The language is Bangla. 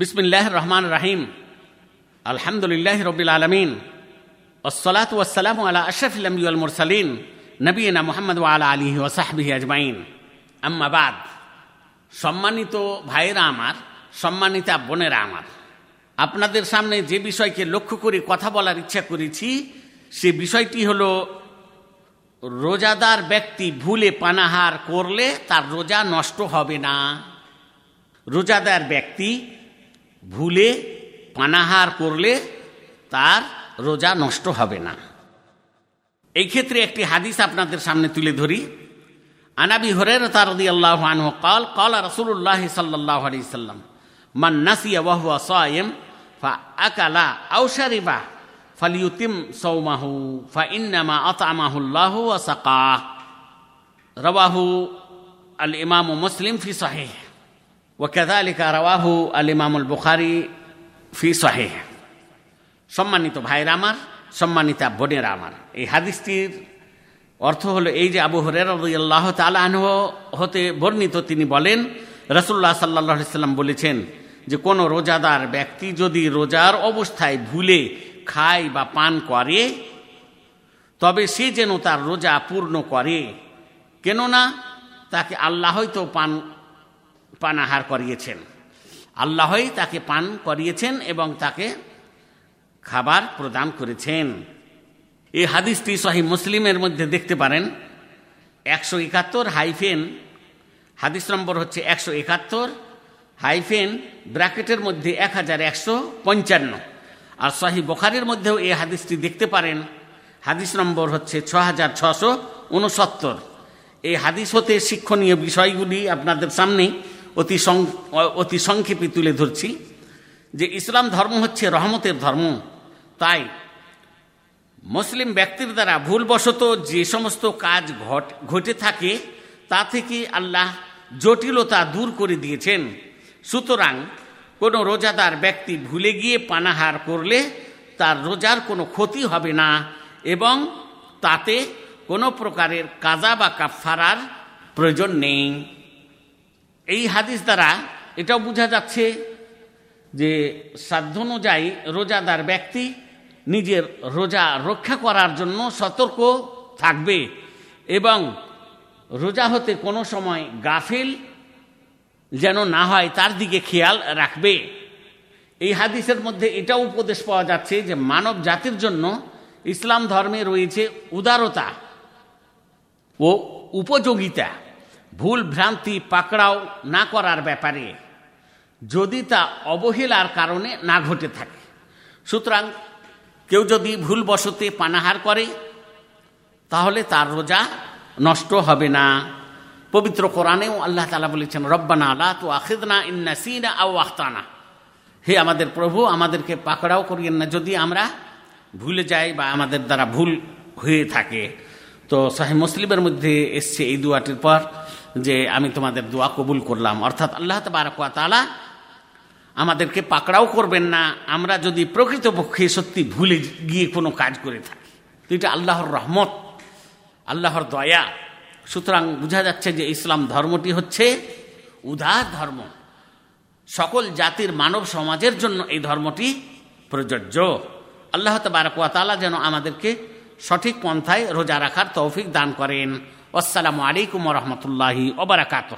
বিসমিল্লাহ রহমান রাহিম। আলহামদুলিল্লাহ রবিল আলমিন। ওসলাত ওয়াসালাম আলা আশরফিল আম্বিউল মুরসালিন নবীনা মোহাম্মদ ওয়ালা আলী ওসাহবিহি আজমাইন। আম্মাবাদ সম্মানিত ভাইয়েরা আমার, সম্মানিতা বোনেরা আমার, আপনাদের সামনে যে বিষয়কে লক্ষ্য করে কথা বলার ইচ্ছা করেছি, সে বিষয়টি হল, রোজাদার ব্যক্তি ভুলে পানাহার করলে তার রোজা নষ্ট হবে না। রোজাদার ব্যক্তি ভুলে, পানাহার করলে তার রোজা নষ্ট হবে না। এই ক্ষেত্রে একটি হাদিস আপনাদের সামনে তুলে ধরি। আনাবি হরের তারদি আল্লাহ আনহু কাল কাল রসুল্লাহ সাল্লাহ আলি সাল্লাম, মান নাসিয়া ওয়াহুয়া সায়েম, ফা আকালা আও শারিবা ফালিউতিম সৌমাহু ফা ইন্নামা আতামাহুল্লাহ সাকা রওয়াহু আল ইমাম মুসলিম ফি সাহিহ। ওয়াকাযালিকা রাওয়াহু আল বুখারী ফি সাহিহ সম্মানিত ভাইরা আমার, সম্মানিতা বোনেরা আমার, এই হাদিসটির অর্থ হলো এই যে আবু হরেরাল্লাহ তালাহ হতে বর্ণিত, তিনি বলেন রসুল্লাহ সাল্লাহ সাল্লাম বলেছেন যে কোনো রোজাদার ব্যক্তি যদি রোজার অবস্থায় ভুলে খায় বা পান করে, তবে সে যেন তার রোজা পূর্ণ করে। কেননা তাকে আল্লাহই তো পান পানাহার করিয়েছেন। আল্লাহই তাকে পান করিয়েছেন এবং তাকে খাবার প্রদান করেছেন। এই হাদিসটি সহি মুসলিমের মধ্যে দেখতে পারেন। একশো একাত্তর হাইফেন, হাদিস নম্বর হচ্ছে একশো একাত্তর, হাইফেন ব্র্যাকেটের মধ্যে এক হাজার একশো পঞ্চান্ন। আর সহি বখারের মধ্যেও এই হাদিসটি দেখতে পারেন। হাদিস নম্বর হচ্ছে ছ হাজার ছশো উনসত্তর। এই হাদিস হতে শিক্ষণীয় বিষয়গুলি আপনাদের সামনে অতি অতি সংক্ষেপে তুলে ধরছি যে ইসলাম ধর্ম হচ্ছে রহমতের ধর্ম। তাই মুসলিম ব্যক্তির দ্বারা ভুলবশত যে সমস্ত কাজ ঘট ঘটে থাকে, তা থেকে আল্লাহ জটিলতা দূর করে দিয়েছেন। সুতরাং কোনো রোজাদার ব্যক্তি ভুলে গিয়ে পানাহার করলে তার রোজার কোনো ক্ষতি হবে না এবং তাতে কোনো প্রকারের কাজা বা কাফারার প্রয়োজন নেই। এই হাদিস দ্বারা এটাও বোঝা যাচ্ছে যে সাধ্য অনুযায়ী রোজাদার ব্যক্তি নিজের রোজা রক্ষা করার জন্য সতর্ক থাকবে এবং রোজা হতে কোনো সময় গাফিল যেন না হয় তার দিকে খেয়াল রাখবে। এই হাদিসের মধ্যে এটাও উপদেশ পাওয়া যাচ্ছে যে মানব জাতির জন্য ইসলাম ধর্মে রয়েছে উদারতা ও উপযোগিতা। ভুল ভ্রান্তি পাকড়াও না করার ব্যাপারে যদি তা অবহেলার কারণে না ঘটে থাকে। সুতরাং কেউ যদি ভুলবশতে পানাহার করে, তাহলে তার রোজা নষ্ট হবে না। পবিত্র কোরআনেও আল্লাহ তালা বলেছেন, রব্বানা আল্লাহ তো আখিদনা ইন্না সিনা আও আখতানা। হে আমাদের প্রভু, আমাদেরকে পাকড়াও করিয়েন না। যদি আমরা ভুলে যাই বা আমাদের দ্বারা ভুল হয়ে থাকে তো সাহেব মুসলিমের মধ্যে এসছে এই দুয়াটির পর যে আমি তোমাদের দোয়া কবুল করলাম। অর্থাৎ আল্লাহ তালা আমাদেরকে পাকড়াও করবেন না। আমরা যদি প্রকৃতপক্ষে সত্যি ভুলে গিয়ে কোনো কাজ করে থাকি। তো এটা আল্লাহর রহমত, আল্লাহর দয়া। সুতরাং বোঝা যাচ্ছে যে ইসলাম ধর্মটি হচ্ছে উদার ধর্ম। সকল জাতির মানব সমাজের জন্য এই ধর্মটি প্রযোজ্য। আল্লাহ তবারকালা যেন আমাদেরকে সঠিক পন্থায় রোজা রাখার তৌফিক দান করেন। আসসালামু আলাইকুম রহমতুল্লাহি ওবরাকাত